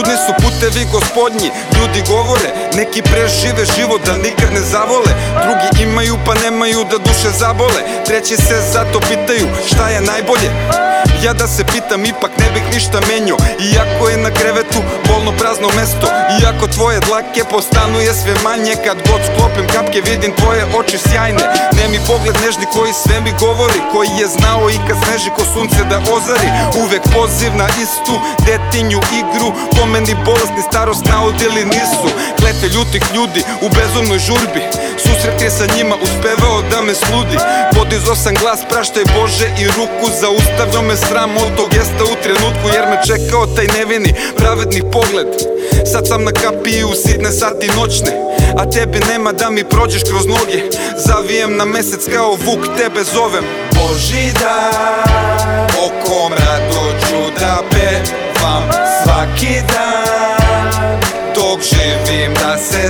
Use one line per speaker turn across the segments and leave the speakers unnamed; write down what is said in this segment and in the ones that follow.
Čudni su putevi gospodnji Ljudi govore, neki prežive život da nikad ne zavole. Drugi imaju pa nemaju da duše zabole Treći se zato pitaju šta je najbolje ja da se pitam ipak ne bih ništa menio. Iako je na krevetu bolno prazno mesto Iako tvoje dlake postanuje sve manje Kad god sklopim kapke vidim tvoje oči sjajne. Ne mi pogled nežni koji sve mi govori Koji je znao i kad sneži ko sunce da ozari. Uvek poziv na istu detinju igru Po meni bolesni starost naudili nisu Klete ljutih ljudi u bezumnoj žurbi. Susret je sa njima uspevao da me sludi. Podizo sam glas praštaj Bože i ruku Zaustavio me sram od tog gesta u trenutku Jer me čekao taj nevini pravedni pogled. Sad sam na kapiji u sitne sati noćne A tebe nema da mi prođeš kroz noge. Zavijem na mesec kao vuk, tebe zovem
Božidar. O kom rado ću da pevam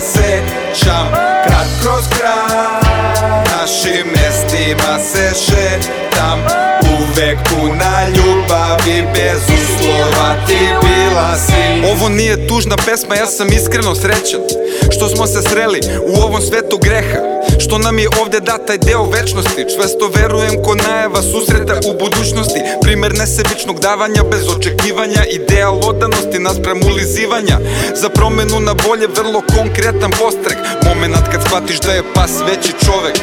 se sećam. Grad kroz grad Našim mestima se šetam. Uvek puna ljubavi bez uslova ti bila si.
Ovo nije tužna pesma, ja sam iskreno srećan Što smo se sreli u ovom svetu greha Što nam je ovde dat taj deo večnosti Čvesto verujem ko najava susreta u budućnosti. Primer nesebičnog davanja bez očekivanja Ideal odanosti naspram ulizivanja. Za promenu na bolje vrlo konkretan postrek Momenat kad shvatiš da je pas veći čovek.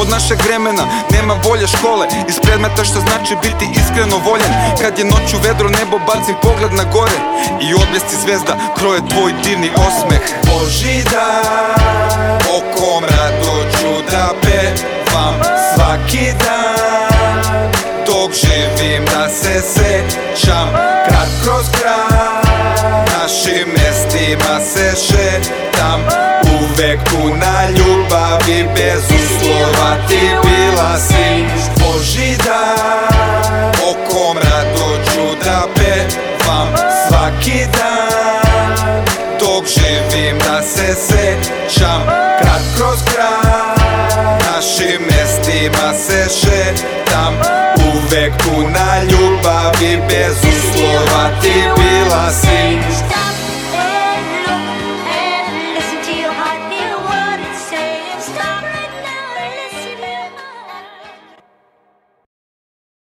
Od našeg vremena nema bolje škole Iz predmeta što znači biti iskreno voljen. Kad je noću vedro nebo bacim pogled na gore I odbljesci zvezda kroje tvoj divni osmeh.
Božidar svaki dan. Dok živim da se sećam Grad kroz grad Našim mestima se šetam. Uvek puna ljubavi bez uslova ti bila si. Božidar O kom rado ću da pevam svaki dan. Dok živim da se sećam Grad kroz grad Uvek puna